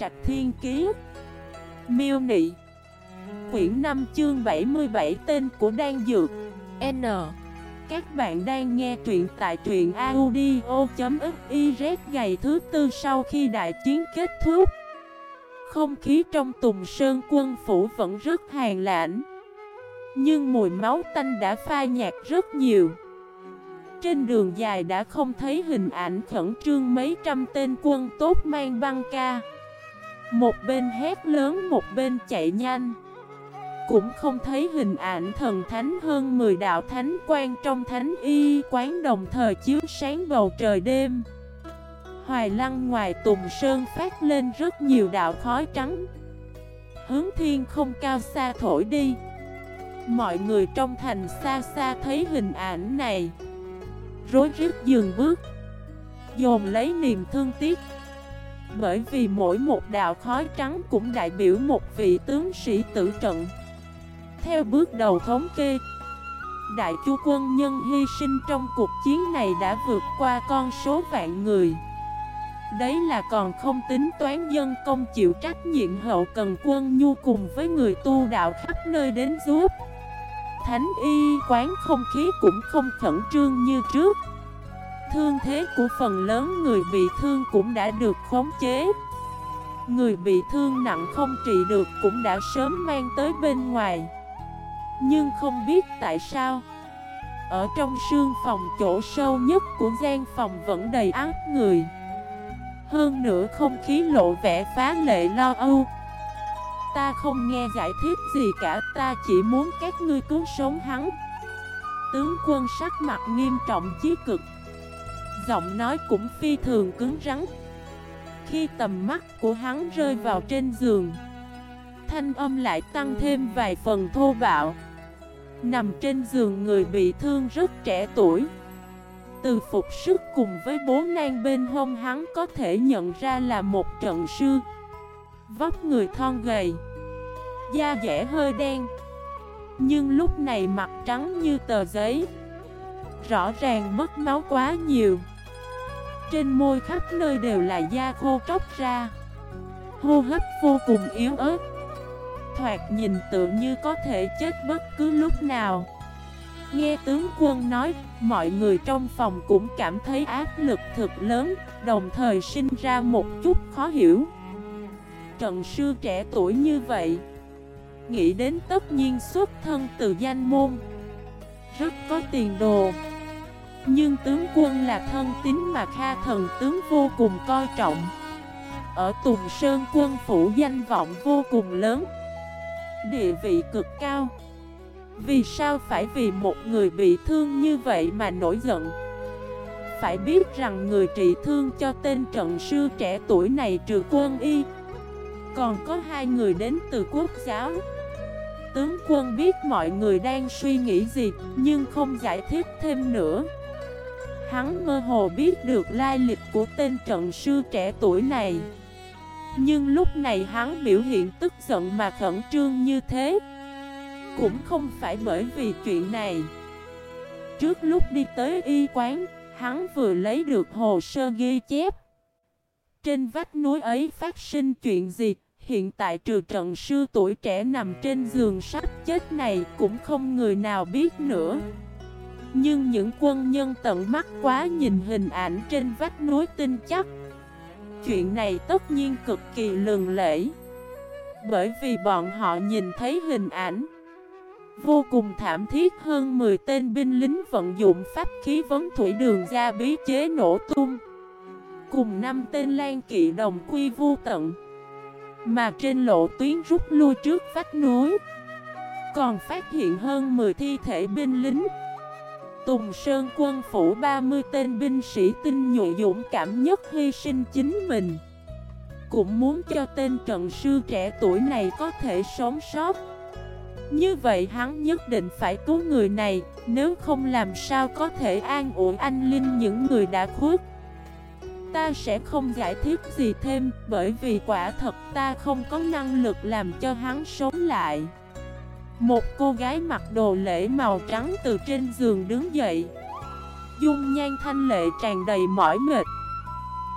Trạch Thiên Kiế Miêu Nị. Quyển 5 chương 77 tên của Đan Dược. N. Các bạn đang nghe truyện tại truyện audio.xyz ngày thứ tư sau khi đại chiến kết thúc. Không khí trong Tùng Sơn quân phủ vẫn rất hàn lãnh, Nhưng mùi máu tanh đã pha nhạt rất nhiều. Trên đường dài đã không thấy hình ảnh khẩn trương mấy trăm tên quân tốt mang băng ca. Một bên hét lớn, một bên chạy nhanh. Cũng không thấy hình ảnh thần thánh hơn 10 đạo thánh quan trong thánh y quán đồng thời chiếu sáng bầu trời đêm. Hoài lăng ngoài tùng sơn phát lên rất nhiều đạo khói trắng. Hướng thiên không cao xa thổi đi. Mọi người trong thành xa xa thấy hình ảnh này. Rối rít dừng bước. Dồn lấy niềm thương tiếc. Bởi vì mỗi một đạo khói trắng cũng đại biểu một vị tướng sĩ tử trận. Theo bước đầu thống kê, Đại chu quân nhân hy sinh trong cuộc chiến này đã vượt qua con số vạn người. Đấy là còn không tính toán dân công chịu trách nhiệm hậu cần quân nhu cùng với người tu đạo khắp nơi đến giúp. Thánh y quán không khí cũng không khẩn trương như trước. Thương thế của phần lớn người bị thương cũng đã được khống chế. Người bị thương nặng không trị được cũng đã sớm mang tới bên ngoài. Nhưng không biết tại sao, Ở trong sương phòng chỗ sâu nhất của gian phòng vẫn đầy ác người. Hơn nữa không khí lộ vẻ phá lệ lo âu. Ta không nghe giải thích gì cả, Ta chỉ muốn các ngươi cứu sống hắn. Tướng quân sắc mặt nghiêm trọng chí cực. Giọng nói cũng phi thường cứng rắn. Khi tầm mắt của hắn rơi vào trên giường, Thanh âm lại tăng thêm vài phần thô bạo. Nằm trên giường người bị thương rất trẻ tuổi. Từ phục sức cùng với bố nang bên hông hắn có thể nhận ra là một trận sư. Vóc người thon gầy, Da dẻ hơi đen. Nhưng lúc này mặt trắng như tờ giấy, Rõ ràng mất máu quá nhiều. Trên môi khắp nơi đều là da khô tróc ra. Hô hấp vô cùng yếu ớt. Thoạt nhìn tự như có thể chết bất cứ lúc nào. Nghe tướng quân nói, mọi người trong phòng cũng cảm thấy áp lực thực lớn Đồng thời sinh ra một chút khó hiểu. Trận sư trẻ tuổi như vậy Nghĩ đến tất nhiên xuất thân từ danh môn. Rất có tiền đồ. Nhưng tướng quân là thân tín mà Kha thần tướng vô cùng coi trọng. Ở Tùng Sơn quân phủ danh vọng vô cùng lớn. Địa vị cực cao. Vì sao phải vì một người bị thương như vậy mà nổi giận? Phải biết rằng người trị thương cho tên trận sư trẻ tuổi này trừ quân y. Còn có hai người đến từ quốc giáo. Tướng quân biết mọi người đang suy nghĩ gì, Nhưng không giải thích thêm nữa. Hắn mơ hồ biết được lai lịch của tên trận sư trẻ tuổi này. Nhưng lúc này hắn biểu hiện tức giận mà khẩn trương như thế. Cũng không phải bởi vì chuyện này. Trước lúc đi tới y quán, Hắn vừa lấy được hồ sơ ghi chép. Trên vách núi ấy phát sinh chuyện gì? Hiện tại trừ trận sư tuổi trẻ nằm trên giường sắp chết này cũng không người nào biết nữa. Nhưng những quân nhân tận mắt quá nhìn hình ảnh trên vách núi tin chắc. Chuyện này tất nhiên cực kỳ lường lễ Bởi vì bọn họ nhìn thấy hình ảnh Vô cùng thảm thiết hơn 10 tên binh lính vận dụng pháp khí vấn thủy đường ra bí chế nổ tung. Cùng 5 tên lan kỵ đồng quy vu tận. Mà trên lộ tuyến rút lui trước vách núi, Còn phát hiện hơn 10 thi thể binh lính. Tùng Sơn quân phủ 30 tên binh sĩ tinh nhuệ dũng cảm nhất hy sinh chính mình. Cũng muốn cho tên trận sư trẻ tuổi này có thể sống sót. Như vậy hắn nhất định phải cứu người này, Nếu không làm sao có thể an ủi anh Linh những người đã khuất. Ta sẽ không giải thích gì thêm, Bởi vì quả thật ta không có năng lực làm cho hắn sống lại. Một cô gái mặc đồ lễ màu trắng từ trên giường đứng dậy. Dung nhan thanh lệ tràn đầy mỏi mệt.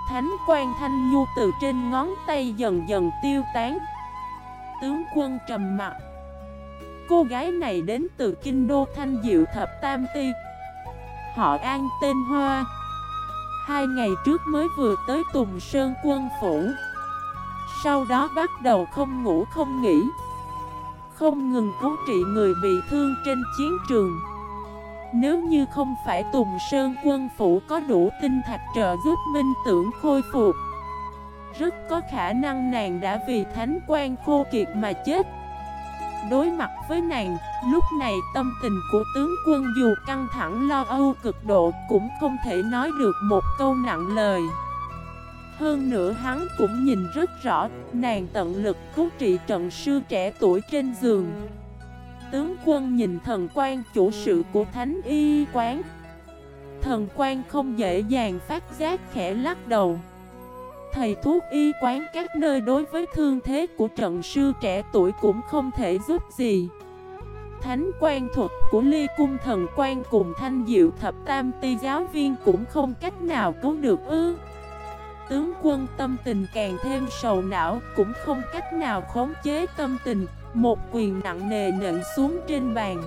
Thánh quan thanh nhu từ trên ngón tay dần dần tiêu tán. Tướng quân trầm mặt Cô gái này đến từ kinh đô thanh diệu thập tam ti. Họ an tên Hoa. Hai ngày trước mới vừa tới Tùng Sơn quân phủ. Sau đó bắt đầu không ngủ không nghỉ. Không ngừng cứu trị người bị thương trên chiến trường Nếu như không phải Tùng Sơn quân phủ có đủ tinh thạch trợ giúp minh tưởng khôi phục Rất có khả năng nàng đã vì thánh quan khô kiệt mà chết Đối mặt với nàng, lúc này tâm tình của tướng quân dù căng thẳng lo âu cực độ cũng không thể nói được một câu nặng lời. Hơn nữa hắn cũng nhìn rất rõ, nàng tận lực cứu trị trận sư trẻ tuổi trên giường. Tướng quân nhìn thần quan chủ sự của thánh y quán. Thần quan không dễ dàng phát giác khẽ lắc đầu. Thầy thuốc y quán các nơi đối với thương thế của trận sư trẻ tuổi cũng không thể giúp gì Thánh quan thuật của ly cung thần quan cùng thanh diệu thập tam ti giáo viên cũng không cách nào cứu được ư Tướng quân tâm tình càng thêm sầu não, cũng không cách nào khống chế tâm tình. Một quyền nặng nề nện xuống trên bàn.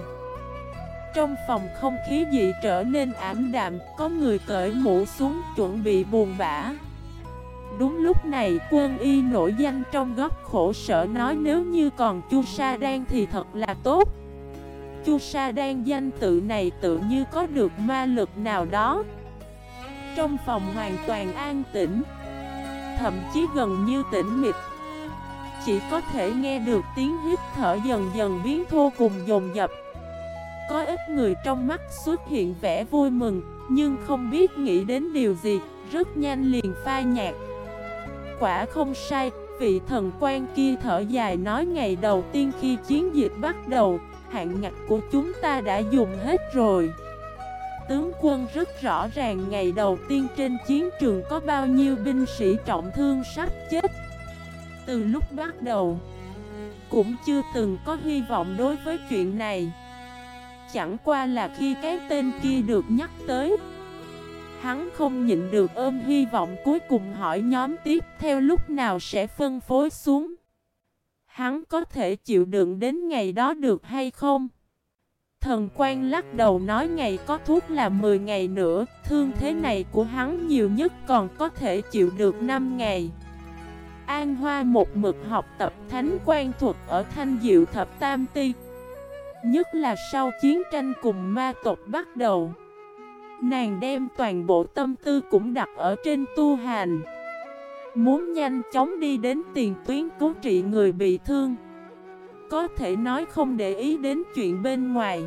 Trong phòng không khí dị trở nên ảm đạm, Có người cởi mũ xuống chuẩn bị buồn bã. Đúng lúc này, quân y nổi danh trong góc khổ sở nói nếu như còn Chu Sa đang thì thật là tốt. Chu Sa đang danh tự này tự như có được ma lực nào đó. Trong phòng hoàn toàn an tĩnh Thậm chí gần như tĩnh mịch. Chỉ có thể nghe được tiếng hít thở dần dần biến thô cùng dồn dập. Có ít người trong mắt xuất hiện vẻ vui mừng Nhưng không biết nghĩ đến điều gì Rất nhanh liền phai nhạt. Quả không sai, vị thần quan kia thở dài nói ngày đầu tiên khi chiến dịch bắt đầu, hạn ngạch của chúng ta đã dùng hết rồi. Tướng quân rất rõ ràng ngày đầu tiên trên chiến trường có bao nhiêu binh sĩ trọng thương sắp chết. Từ lúc bắt đầu, cũng chưa từng có hy vọng đối với chuyện này. Chẳng qua là khi cái tên kia được nhắc tới Hắn không nhịn được ôm hy vọng cuối cùng hỏi nhóm tiếp theo lúc nào sẽ phân phối xuống. Hắn có thể chịu đựng đến ngày đó được hay không? Thần quan lắc đầu nói ngày có thuốc là 10 ngày nữa, thương thế này của hắn nhiều nhất còn có thể chịu được 5 ngày. An Hoa một mực học tập thánh quan thuật ở Thanh Diệu Thập Tam Ti. Nhất là sau chiến tranh cùng ma tộc bắt đầu. Nàng đem toàn bộ tâm tư cũng đặt ở trên tu hành Muốn nhanh chóng đi đến tiền tuyến cứu trị người bị thương có thể nói không để ý đến chuyện bên ngoài.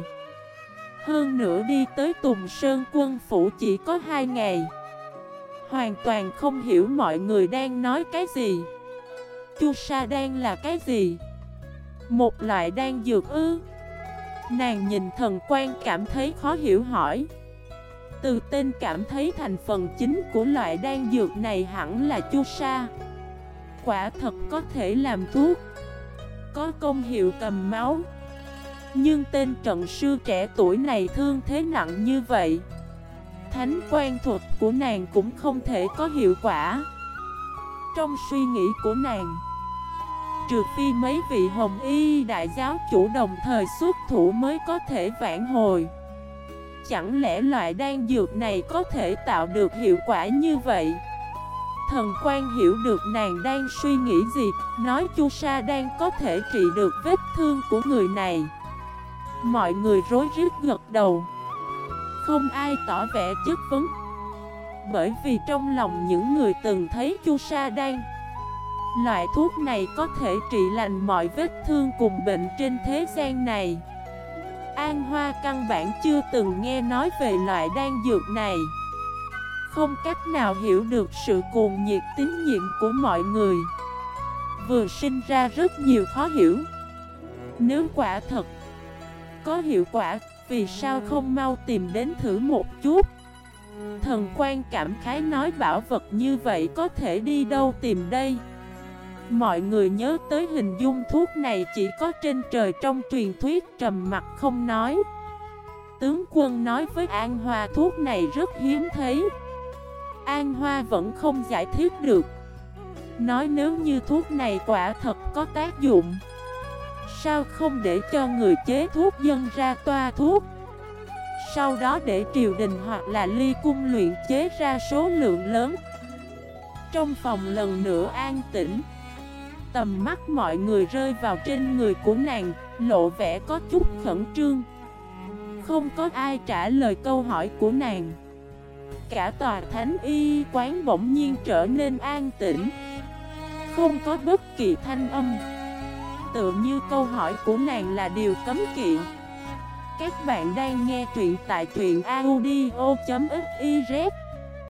Hơn nữa đi tới Tùng Sơn quân phủ chỉ có hai ngày. Hoàn toàn không hiểu mọi người đang nói cái gì. Chu sa đang là cái gì? Một loại đang dược ư? Nàng nhìn thần quan cảm thấy khó hiểu hỏi. Từ tên cảm thấy thành phần chính của loại đan dược này hẳn là chu sa. Quả thật có thể làm thuốc. Có công hiệu cầm máu. Nhưng tên trận sư trẻ tuổi này thương thế nặng như vậy. Thánh quan thuật của nàng cũng không thể có hiệu quả. Trong suy nghĩ của nàng, Trừ phi mấy vị hồng y đại giáo chủ đồng thời xuất thủ mới có thể vãn hồi. Chẳng lẽ loại đan dược này có thể tạo được hiệu quả như vậy? Thần quan hiểu được nàng đang suy nghĩ gì, nói chu sa đang có thể trị được vết thương của người này. Mọi người rối rít gật đầu. Không ai tỏ vẻ chất vấn. Bởi vì trong lòng những người từng thấy chu sa đang Loại thuốc này có thể trị lành mọi vết thương cùng bệnh trên thế gian này An Hoa căn bản chưa từng nghe nói về loại đan dược này không cách nào hiểu được sự cuồng nhiệt tín nhiệm của mọi người. Vừa sinh ra rất nhiều khó hiểu. Nếu quả thật Có hiệu quả, Vì sao không mau tìm đến thử một chút? Thần quan cảm khái nói bảo vật như vậy có thể đi đâu tìm đây? Mọi người nhớ tới hình dung thuốc này chỉ có trên trời trong truyền thuyết trầm mặt không nói. Tướng quân nói với An Hoa thuốc này rất hiếm thấy. An Hoa vẫn không giải thích được. Nói nếu như thuốc này quả thật có tác dụng, Sao không để cho người chế thuốc dân ra toa thuốc? Sau đó để triều đình hoặc là ly cung luyện chế ra số lượng lớn. Trong phòng lần nữa an tĩnh. Tầm mắt mọi người rơi vào trên người của nàng, Lộ vẻ có chút khẩn trương. Không có ai trả lời câu hỏi của nàng. Cả tòa thánh y quán bỗng nhiên trở nên an tĩnh. Không có bất kỳ thanh âm. Tựa như câu hỏi của nàng là điều cấm kỵ. Các bạn đang nghe truyện tại truyện audio.fif